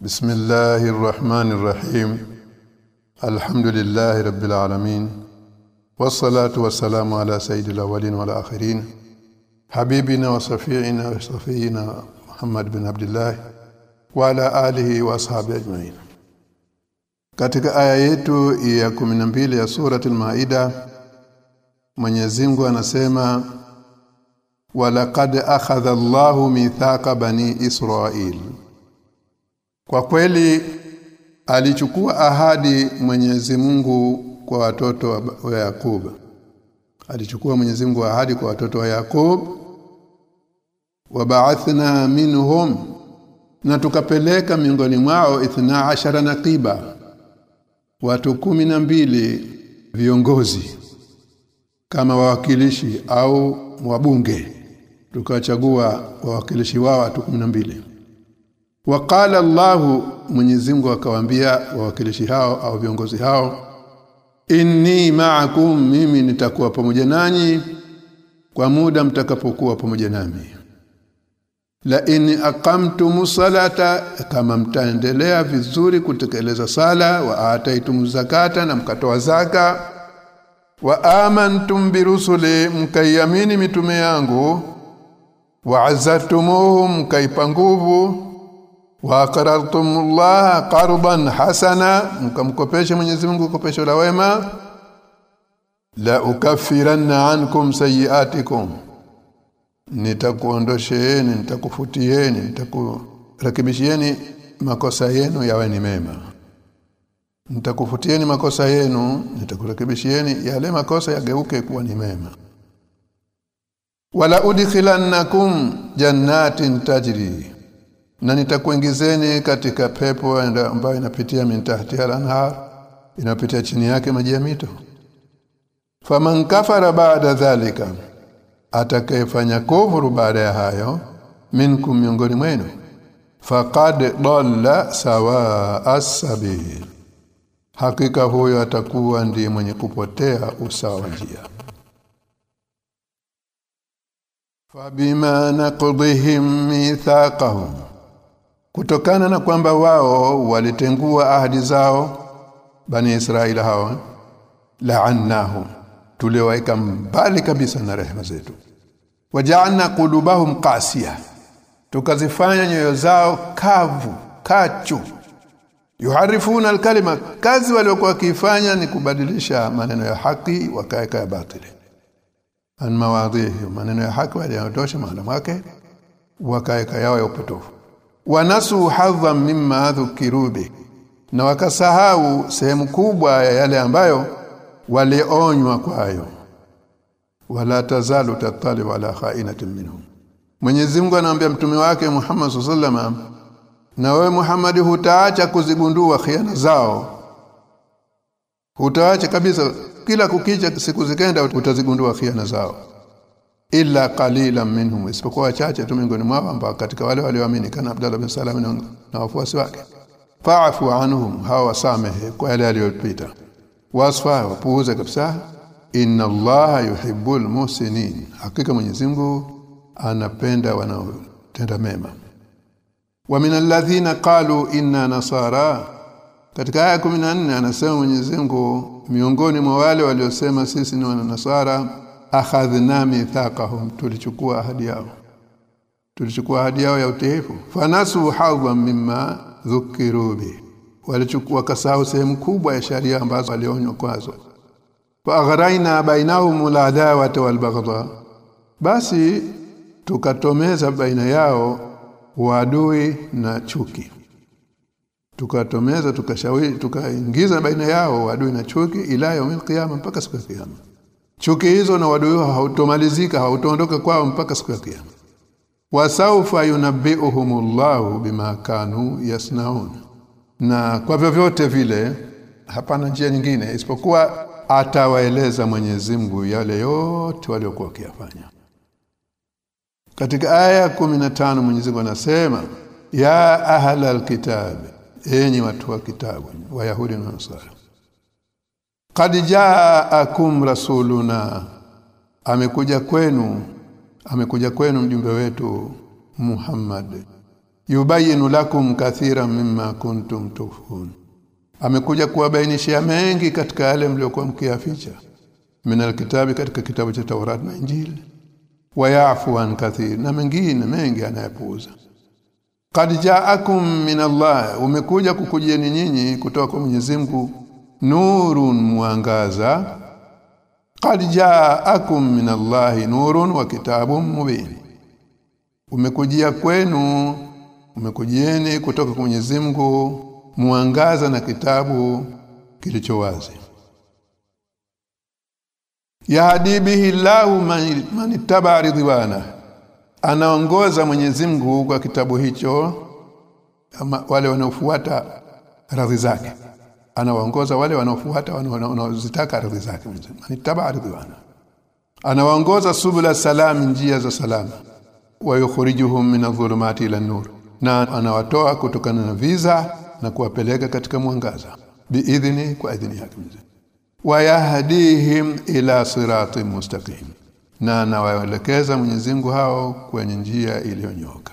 بسم الله الرحمن الرحيم الحمد لله رب العالمين والصلاة والسلام على سيد الأولين والآخرين حبيبنا وصفيعنا وصفينا محمد بن عبد الله وعلى آله وأصحابه أجمعين katika aya yetu ya 12 ya surati al-Maida Mwenyezi Mungu anasema walaqad akhadha Allahu mithaqa bani Israil kwa kweli alichukua ahadi Mwenyezi Mungu kwa watoto wa Yakobo. Alichukua Mwenyezi Mungu ahadi kwa watoto wa Yakobo. Waba'athna minhum na tukapeleka miongoni mwao 12 naqiba watu kumi na mbili viongozi kama wawakilishi au wabunge tukachagua wawakilishi wao watu mbili Waqala Allahu Mwenyezi Mungu akawaambia wawakilishi hao au viongozi hao inni ma'akum mimi nitakuwa pamoja nanyi kwa muda mtakapokuwa pamoja nami. La in aqamtum salata kama mtaendelea vizuri kutekeleza sala wa ataitum zakata na mkatoa zaka. Wa amantum birusuli mkaiamini mitume yangu. Wa azatumuhum mkaipa nguvu wa aqradtumullaha qardan hasana mkamkopesha Mwenyezi Mungu kopesho la wema la ukaffiranna ankum sayiatikum nitakuondosheeni nitakufutieni nitakurekebishieni makosa yenu yawe ni mema nitakufutieni makosa yenu nitakurekebishieni yale makosa yageuke kuwa ni mema wala udkhilannakum jannatin tajri na nitakuingizeni katika pepo ambayo inapitia mintahti al-anhar inapitia chini yake maji ya mito. Faman kafara baada dhalika atakayefanya kufuru baada ya hayo minkum miongoni mwenu faqad dalla sawa as-sabil hakika huyo atakuwa ndiye mwenye kupotea usawa wa njia. Fabima naqdihim mithaqahum kutokana na kwamba wao walitengua ahadi zao bani Israila hao laannahu tuliwaeka mbali kabisa na rehema zetu. Waja'alna qulubahum qasiya tukazifanya nyoyo zao kavu kachu. Yuharifuna alkalima kazi waliokuwa wakifanya ni kubadilisha maneno ya haki wakaeka ya batili. An mawadhihi maneno ya haki waliyotosha maana wake wakaeka yao ya upotofu wanasu hadhan mimma dhukiru bi na wakasahau sehemu kubwa ya yale ambayo walionywa kwayo. Wala tazalu tatali wala khainatin minhum. Mwenyezi Mungu anaambia mtume wake Muhammad sallallahu na wewe Muhammad hutaacha kuzigundua khiana zao. Hutaacha kabisa kila kukicha siku zikenda utazigundua khiana zao illa qalilan minhum isipokuwa wachache tu miongoni mwao ambao katika wale walioamini kana Abdullah bin Salam na wafuasi wake. Fa'fu anhum hawa wasamehe kwa yale yaliyopita. Wasfa wapuuze kabisa. Inna allaha yuhibbul muhsinin hakika Mwenyezi Mungu anapenda wanaotenda mema. Wa min alladhina qalu inna nasara katika aya 14 anasema Mwenyezi Mungu miongoni mwa wale waliosema sisi ni wanasara akhadhna mithaqahum tulichukua ahadi yao. Tulichukua ahadi yao ya utiifu. Fanasu hadhan mimma dhukiru bi. Walichukua kasahau sehemu kubwa ya sharia ambazo walionywa kwazo. Fa agharaina bainahum aladawa walbaghdha basi tukatomeza baina yao wadui na chuki. Tukatomeza tukashauri tukaingiza baina yao wadui na chuki ila yaumil qiyama mpaka siku ya kiyama chuki hizo na wadui hautomalizika hautoondoka kwao mpaka siku ya kiyama. Wasaufa yunabbi'uhumullahu bima kanu yasnaun. Na kwa vyovyote vile hapana njia nyingine isipokuwa atawaeleza Mwenyezi Mungu yale yote waliokuwa wakiyafanya. Katika aya 15 Mwenyezi Mungu anasema ya ahlal kitab enyi watu wa kitabu wayahudi na nasara qad ja'akum rasuluna. Amekuja kwenu amekuja kwenu mjumbe wetu Muhammad. Yubayinu lakum kathiran mimma kuntum tufun amekuja kuwabainishia mengi katika yale mliokuwa mkiyaficha. Min alkitabi katika kitabu cha Taurat na Injili. Wa wayafu an kathir na mengine mengi anayapuuza. Qad ja'akum min Allah umekuja kukujieni nyinyi kutoka kwa Mwenyezi Mungu nurun mwangaza. Qad ja'akum min Allahi nurun wa kitabun mubin. Umekujia kwenu umekujieni kutoka kwa Mwenyezi Mungu mwangaza na kitabu kilicho wazi. Yahdi bihi Allahu man ittaba ridwana. Anaongoza Mwenyezi Mungu kwa kitabu hicho wale wanaofuata radhi zake anawaongoza wale wanaofuata wanaozitaka ardhi zake. Manitaba ardhiwana anawaongoza subula salam njia za salama. Wa yukhrijuhum min adh-dhulumati ila nur na anawatoa kutokana na viza na kuwapeleka katika mwangaza. Biidhni kwa idhni yake. Wayahdihim ila siratin mustaqim. Na anawaelekeza Mwenyezi Mungu hao kwenye njia iliyonyoka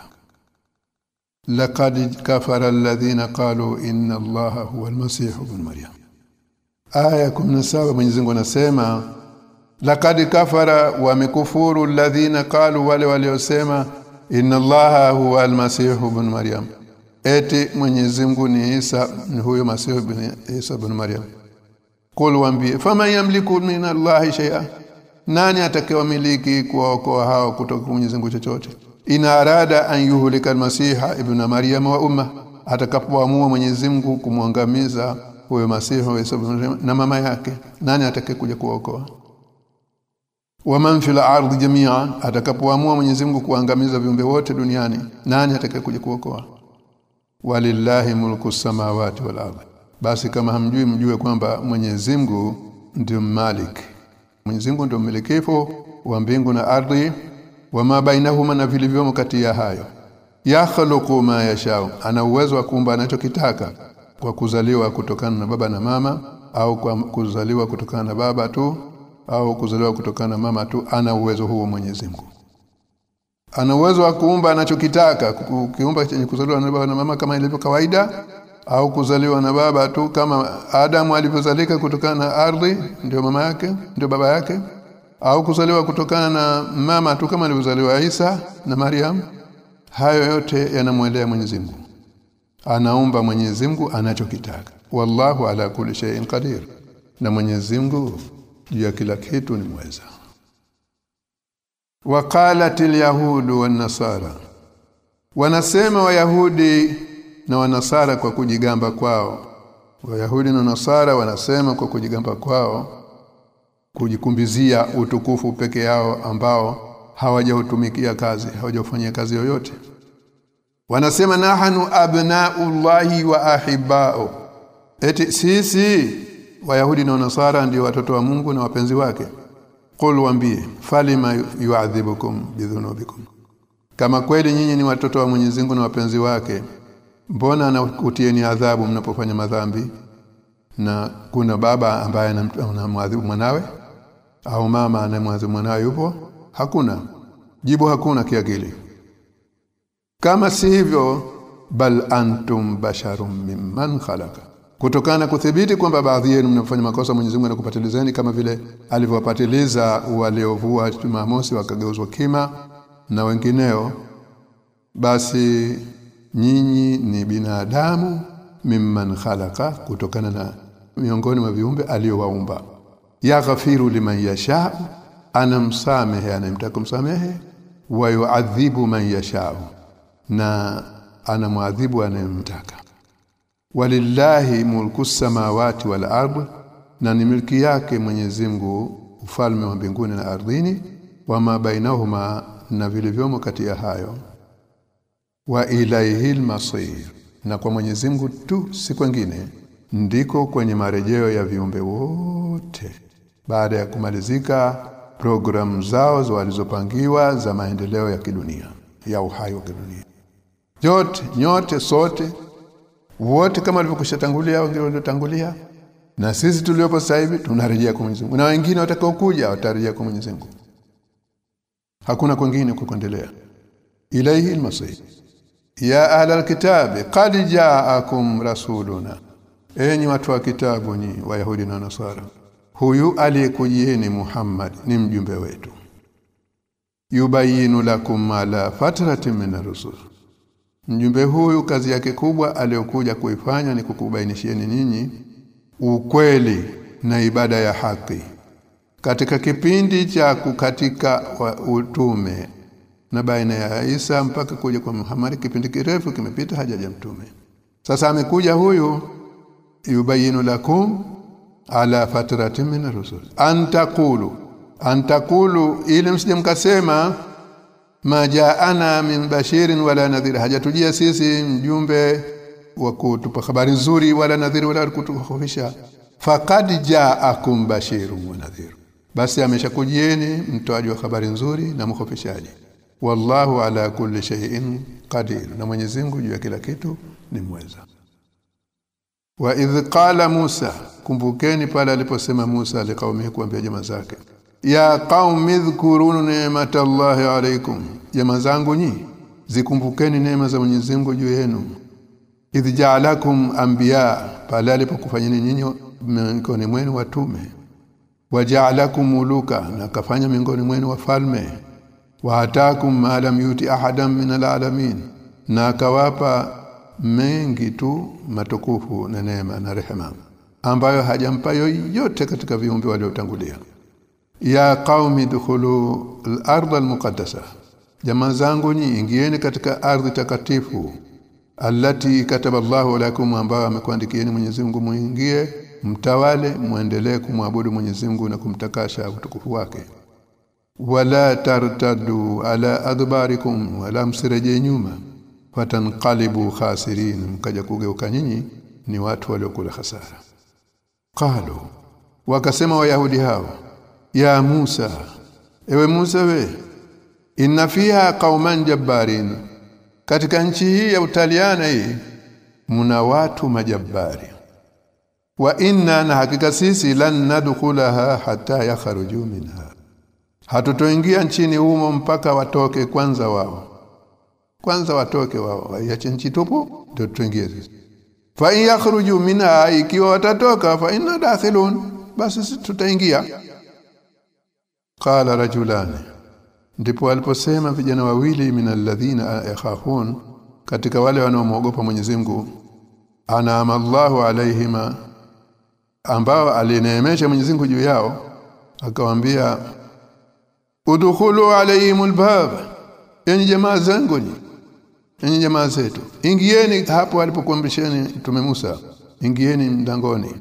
laqad kafara alladhina qalu inna allaha huwa almasih ibn maryam aya 17 Mwenyezi Mungu anasema laqad kafara wamekufuru alladhina qalu wale waliosema inna allaha huwa almasih ibn maryam eti Mwenyezi Mungu ni Isa ni huyo Masih ibn Isa ibn Maryam Qul waambie fama yamliku min allahi shay'a nani atakayewamiliki kuwaokoa hao kutoka kwa Mwenyezi Mungu chochote ina arada an yuhlika almasiha ibn Maryam wa umma atakapoamua Mwenyezi Mungu kumwangamiza huyo Masihi Isa na mama yake nani atakayekuja kuokoa wa man fil ardi jami'an atakapoamua Mwenyezi Mungu kuangamiza viumbe wote duniani nani atakayekuja kuokoa? Walillahi mulku samawati wal ardi basi kama hamjui mjue kwamba Mwenyezi Mungu ndio malik Mwenyezi Mungu ndio mmilikifu wa mbingu na ardhi wama bainahuma na vilivyomo kati ya hayo. Yakhluqu ma yashau ana uwezo wa kuumba anachokitaka kwa kuzaliwa kutokana na baba na mama au kwa kuzaliwa kutokana na baba tu au kuzaliwa kutokana na mama tu ana uwezo huo Mwenyezi Mungu. Ana uwezo wa kuumba anachokitaka kiumba chenye kuzaliwa na baba na mama kama ilivyo kawaida au kuzaliwa na baba tu kama Adamu alivyozalika kutokana na ardhi ndio mama yake ndio baba yake au kuzaliwa kutokana na mama tu kama alivyozaliwa Isa na Maryam hayo yote yanamwelea Mwenyezi Mungu. Anaumba Mwenyezi Mungu anachokitaka. Wallahu ala kulli shay'in qadir. Na Mwenyezi Mungu juu ya kila kitu ni mweza. Waqalat alyahud wan-nasara wanasema wayahudi na wanasara kwa kujigamba kwao. Wayahudi na nasara wanasema kwa kujigamba kwao kujikumbizia utukufu peke yao ambao hawajautumikia kazi hawajafanyia kazi yoyote. Wanasema nahanu abnaullahi wa ahibbao eti sisi wayahudi na nasara ndio watoto wa Mungu na wapenzi wake. Qul waambie falima yu'adhibukum bidhunubikum? Kama kweli nyinyi ni watoto wa Mwenyezi na wapenzi wake mbona anakutieni adhabu mnapofanya madhambi? Na kuna baba ambaye anamwadhibu mwanawe au mama anamwadhibu mwanawe yupo? Hakuna. Jibu hakuna kiakili. Kama si hivyo bal antum basharum mimman khalaqa. Kutokana kuthibiti kwamba baadhi yenu mnafanya makosa Mwenyezi Mungu anakupatilizeni kama vile alivyowapatiliza waliovua Jumamosi wakageuzwa kima na wengineo. Basi nyinyi ni binadamu mimman khalaqa kutokana na miongoni mwa viumbe aliyowaumba yaghfiru liman yasha anamsamehe anamtaka kumsamehe wa yuadhibu man yasha na anamwadhibu anayemtaka. Walillahi mulku samawati wal ard na ni milki yake Mwenyezi Mungu ufalme wa mbinguni na ardhini wama bainahuma na vilivyomo kati ya hayo. Wa ilaihil masir na kwa Mwenyezi Mungu tu si kwingine ndiko kwenye marejeo ya viumbe wote. Baada ya kumalizika programu zao walizopangiwa za maendeleo ya kidunia ya uhai wa kidunia. Yote nyote sote wote kama walivyokushatangulia wengine waliotangulia na sisi tuliopo sasa hivi tunarejea kwa Mwenyezi na wengine watakao kuja watarejea kwa Mwenyezi Mungu. Hakuna kwingine kuendelea. Ilaihi almasih ya ahla alkitabi qad ja'akum rasuluna enyi watu wa kitabu ni wayahudi na nasara huyu aliyekujieni Muhammad ni mjumbe wetu. Yubayinu lakum ala fatratin min rusul mjumbe huyu kazi yake kubwa aliyokuja kuifanya ni kukubainishieni nyinyi ukweli na ibada ya haki katika kipindi cha kukatika utume na baina ya Isa mpaka kuja kwa Muhammad kipindi kirefu kimepita hajaja mtume. Sasa amekuja huyu yubayinu lakum ala fatratin min rusul antaqulu antakulu ili msije mkasema majaana min bashirin wala nadhir hajatujia sisi mjumbe wa kutupa habari nzuri wala nadhir wala kutukhofisha faqad ja'akum bashirun wa nadhir basi ameshakujieni mtoaji wa habari nzuri na mkhofishaji wallahu ala kulli shay'in qadir. Na Mwenyezi Mungu juu ya kila kitu ni mweza wa idh qala Musa kumbukeni pale aliposema Musa alikaumia kuambia jamaa zake ya qaumi dhkurunu ni'matallahi alaykum. Jamaa zangu nyi zikumbukeni neema za Mwenyezi Mungu juu yenu. Idh ja'alakum anbiya pale alipokufanyeni nyinyi miongoni mwenu watume. Wa waja'alakum muluka na kafanya miongoni mwenu wafalme. Wa atakum ma lam yuti ahadan min alalamin na akawapa mengi tu matukufu na neema na rehema ambayo hajampa yoyote katika viumbe waliotangulia. Ya qaumi dukhulu al-ardh al-muqaddasa jamaa zangu ni ingieni katika ardhi takatifu alati kataba Allahu lakum ambayo amekuandikieni Mwenyezi Mungu muingie mtawale muendelee kumwabudu Mwenyezi Mungu na kumtakasha utukufu wake. Wala tartadu ala adbarikum wala msireje nyuma fatanqalibu khasirin mkaja kugeuka nyinyi ni watu waliokula hasara qalu wakasema wayahudi hao ya Musa ewe Musa we inna fiha qauman jabbarin katika nchi hii ya utaliana hii mna watu majabari wa inna na hakika sisi lan nadkhulaha hatta yakhruju minha. Hatutoingia nchini humo mpaka watoke kwanza wao kwanza watoke waiache nchi tupu ndio tuingie sisi. Fa in yakhruju minha ikiwa watatoka fa inna dakhilun basi tutaingia. Qala rajulani ndipo aliposema vijana wawili minalladhina yakhafun katika wale wanaomwogopa Mwenyezi Mungu anama Allahu alayhima ambao alineemesha Mwenyezi Mungu juu yao akawaambia udkhulu alaihimul bab yani jamaa zangu ni enyi jamaa zetu ingieni hapo alipokuambisheni mtume Musa ingieni mlangoni.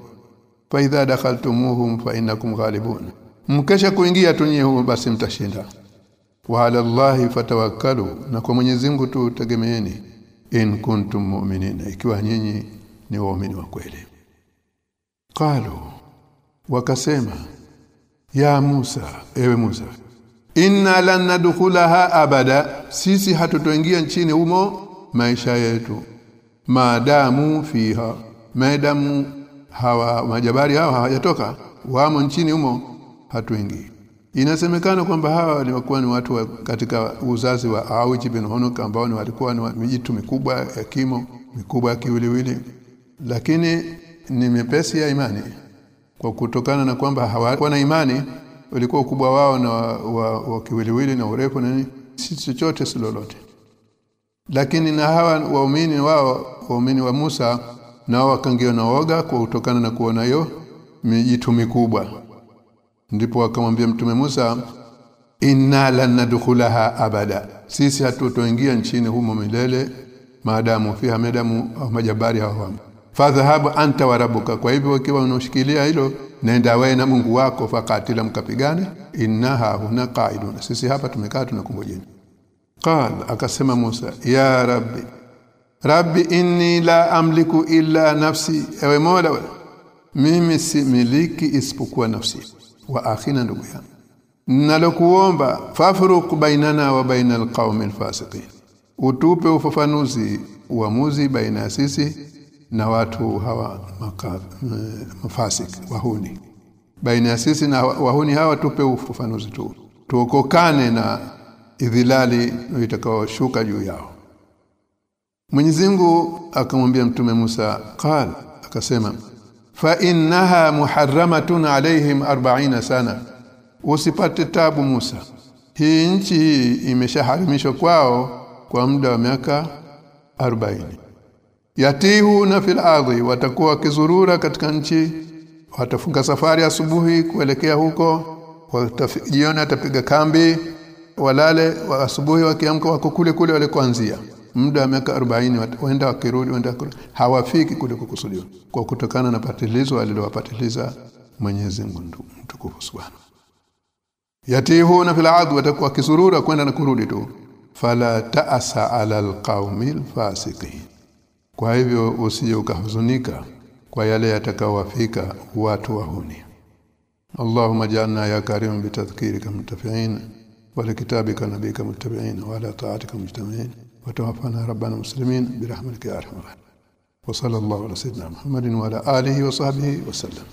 Fa idha dakhaltumuhum fa innakum ghalibun. Mkesha kuingia tunye huo basi mtashinda. Wa ala Allahi fatawakkalu na kwa Mwenyezi Mungu tu tegemeeni. In kuntum mu'minina ikiwa nyinyi ni waumini wa kweli. Qalu wakasema ya Musa ewe Musa inna lan nadkhulaha abada. Sisi hatutoingia nchini humo maisha yetu. Maadamu fiha. Maadamu hawa majabari hawa hawajatoka. Wamo nchini humo hatuingii. Inasemekana kwamba hawa walikuwa ni watu wa katika uzazi wa Awij bin Hunuk ambao ni walikuwa ni mijitu mikubwa ya kimo mikubwa ya kiwiliwili. Lakini ni mepesi ya imani kwa kutokana na kwamba hawakuwa na imani ulikuwa ukubwa wao na wa, wa, wa kiwiliwili na urefu na nini. Si chochote si lolote. Lakini na hawa waumini wao waumini wa Musa nao wakangiwa na woga kwa kutokana na kuona hiyo mijitu mikubwa. Ndipo akamwambia mtume Musa inna lan nadkhulaha abada. Sisi hatutoingia nchini humo milele maadamu fiha madamu majabari hawa fadhhabu anta wa rabbuka. Kwa hivyo ukiwa unashikilia hilo nenda wewe na Mungu wako fakatila mkapigane. Innaha huna qaidun sisi hapa tumekaa tunakungojeni. Qal akasema Musa ya rabbi. Rabbi inni la amliku illa nafsi. Ewe mola mimi si miliki isipokuwa nafsi. Wa akhina ndugu yangu. Nalokuomba fafruq bainana wa bainal qaumil fasiqin utupe ufafanuzi uamuzi baina sisi na watu hawa mafasik wahuni. Baina ya sisi na wahuni hawa tupe ufafanuzi tu. Tuokokane na idhilali itakaoshuka juu yao. Mwenyezi Mungu akamwambia mtume Musa qal akasema fa innaha muharramatun alaihim 40 sana. Usipate tabu Musa. Hii nchi hii imeshaharimishwa kwao kwa muda wa miaka 40 yatihuna fil ardhi watakuwa wakizurura katika nchi watafunga safari asubuhi kuelekea huko jioni atapiga kambi walale wa asubuhi wakiamka wako kule kule walikoanzia. Muda wa miaka 40 waenda wakirudi waenda hawafiki kule kukusudiwa kwa kutokana na patilizo alilowapatiliza Mwenyezi Mungu mtukufu subhanahu yatihuna fil ardi watakuwa kizurura kwenda na kurudi tu. Fala ta'asa ala alqaumil fasiqin kwa hivyo usije ukahuzunika kwa yale yatakayowafika watu wahuni اللهم اجعلنا يا كريم بتذكيرك متفعين ولكتابك نبيك متبعين وعلى طاعتك مجتمعين وتوفنا ربنا مسلمين برحمتك يا ارحم الراحمين وصلى الله على سيدنا محمد وعلى اله وصحبه وسلم